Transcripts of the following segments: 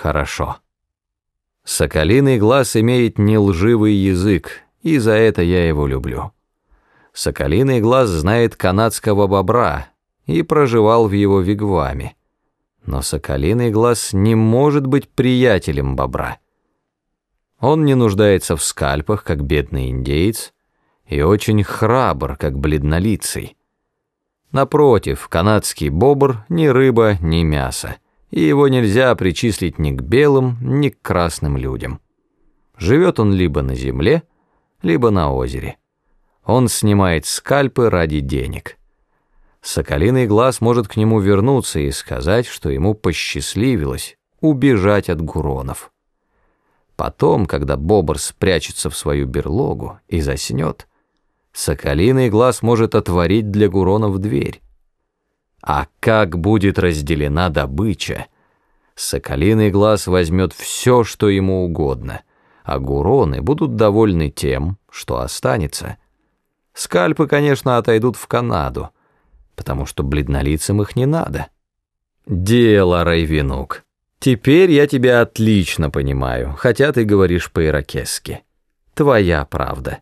Хорошо. Соколиный глаз имеет нелживый язык, и за это я его люблю. Соколиный глаз знает канадского бобра и проживал в его вигваме. Но соколиный глаз не может быть приятелем бобра. Он не нуждается в скальпах, как бедный индеец, и очень храбр, как бледнолицый. Напротив, канадский бобр ни рыба, ни мясо, и его нельзя причислить ни к белым, ни к красным людям. Живет он либо на земле, либо на озере. Он снимает скальпы ради денег. Соколиный глаз может к нему вернуться и сказать, что ему посчастливилось убежать от гуронов. Потом, когда бобр спрячется в свою берлогу и заснет, Соколиный глаз может отворить для Гуронов дверь. А как будет разделена добыча? Соколиный глаз возьмет все, что ему угодно, а Гуроны будут довольны тем, что останется. Скальпы, конечно, отойдут в Канаду, потому что бледнолицам их не надо. Дело, Райвинук. Теперь я тебя отлично понимаю, хотя ты говоришь по-иракесски. Твоя правда.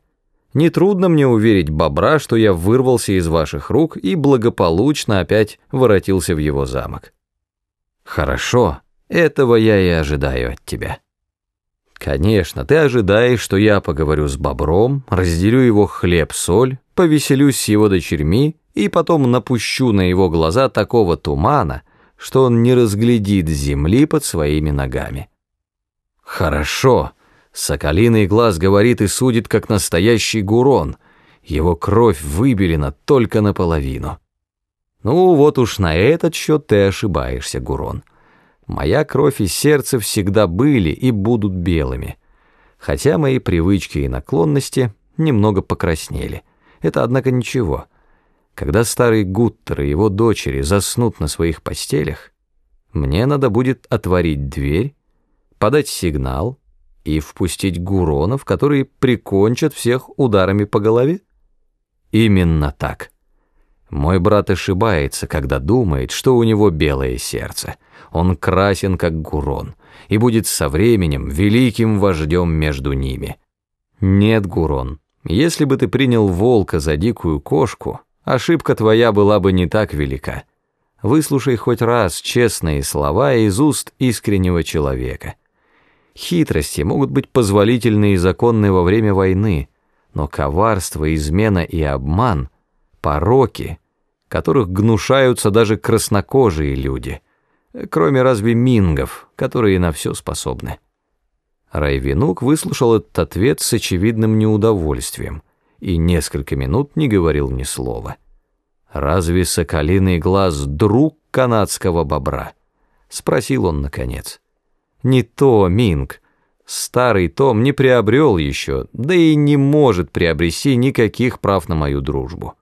Нетрудно мне уверить бобра, что я вырвался из ваших рук и благополучно опять воротился в его замок. Хорошо, этого я и ожидаю от тебя. Конечно, ты ожидаешь, что я поговорю с бобром, разделю его хлеб-соль, повеселюсь с его дочерьми и потом напущу на его глаза такого тумана, что он не разглядит земли под своими ногами. Хорошо, Соколиный глаз говорит и судит, как настоящий гурон. Его кровь выбелена только наполовину. Ну, вот уж на этот счет ты ошибаешься, гурон. Моя кровь и сердце всегда были и будут белыми. Хотя мои привычки и наклонности немного покраснели. Это, однако, ничего. Когда старый Гуттер и его дочери заснут на своих постелях, мне надо будет отворить дверь, подать сигнал — и впустить гуронов, которые прикончат всех ударами по голове? Именно так. Мой брат ошибается, когда думает, что у него белое сердце. Он красен, как гурон, и будет со временем великим вождем между ними. Нет, гурон, если бы ты принял волка за дикую кошку, ошибка твоя была бы не так велика. Выслушай хоть раз честные слова из уст искреннего человека — Хитрости могут быть позволительны и законны во время войны, но коварство, измена и обман — пороки, которых гнушаются даже краснокожие люди, кроме разве мингов, которые на все способны. Райвинук выслушал этот ответ с очевидным неудовольствием и несколько минут не говорил ни слова. «Разве соколиный глаз друг канадского бобра?» — спросил он наконец. Не то, Минг. Старый Том не приобрел еще, да и не может приобрести никаких прав на мою дружбу.